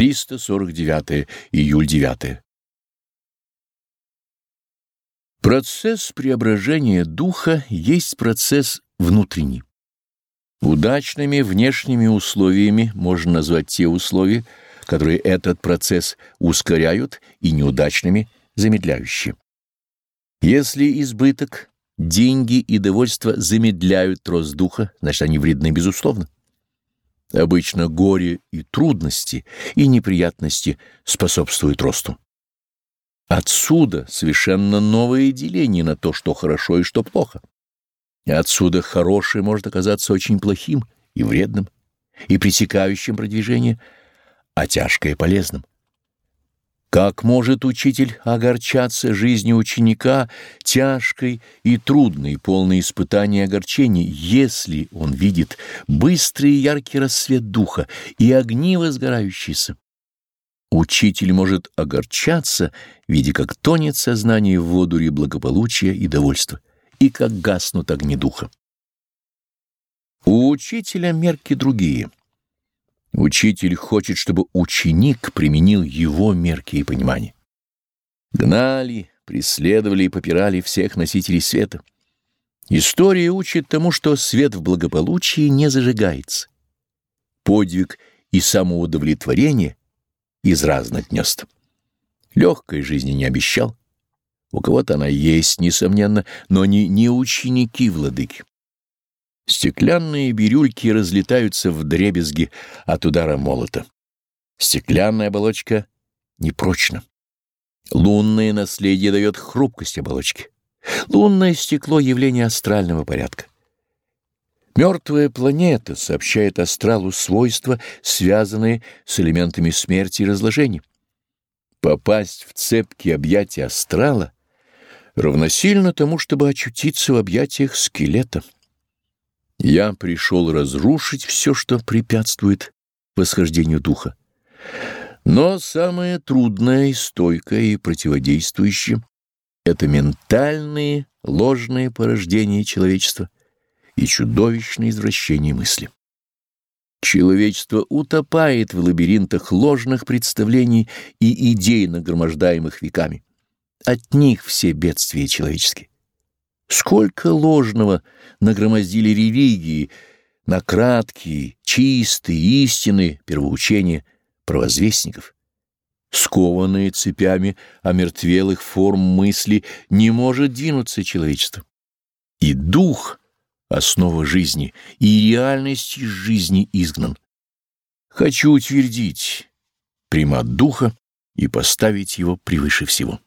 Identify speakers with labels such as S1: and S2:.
S1: 349 июль 9. Процесс преображения духа есть процесс внутренний. Удачными внешними условиями можно назвать те условия, которые этот процесс ускоряют, и неудачными — замедляющие. Если избыток, деньги и довольство замедляют рост духа, значит, они вредны безусловно. Обычно горе и трудности и неприятности способствуют росту. Отсюда совершенно новое деление на то, что хорошо и что плохо. Отсюда хорошее может оказаться очень плохим и вредным, и пресекающим продвижение, а тяжкое — полезным. Как может учитель огорчаться жизнью ученика тяжкой и трудной, полной испытаний и огорчений, если он видит быстрый и яркий рассвет духа и огни возгорающиеся? Учитель может огорчаться, видя, как тонет сознание в водуре благополучия и довольства, и как гаснут огни духа. У учителя мерки другие — Учитель хочет, чтобы ученик применил его мерки и понимания. Гнали, преследовали и попирали всех носителей света. История учит тому, что свет в благополучии не зажигается. Подвиг и самоудовлетворение из разных гнезд. Легкой жизни не обещал. У кого-то она есть, несомненно, но не, не ученики владыки. Стеклянные бирюльки разлетаются в дребезги от удара молота. Стеклянная оболочка непрочна. Лунное наследие дает хрупкость оболочки. Лунное стекло — явление астрального порядка. Мертвая планета сообщает астралу свойства, связанные с элементами смерти и разложения. Попасть в цепкие объятия астрала равносильно тому, чтобы очутиться в объятиях скелета. Я пришел разрушить все, что препятствует восхождению духа. Но самое трудное стойкое и противодействующее — это ментальные ложные порождения человечества и чудовищное извращение мысли. Человечество утопает в лабиринтах ложных представлений и идей, нагромождаемых веками. От них все бедствия человеческие. Сколько ложного нагромоздили религии на краткие, чистые, истины первоучения провозвестников. Скованные цепями омертвелых форм мысли не может двинуться человечество. И дух, основа жизни, и реальность из жизни изгнан. Хочу утвердить примат духа и поставить его превыше всего.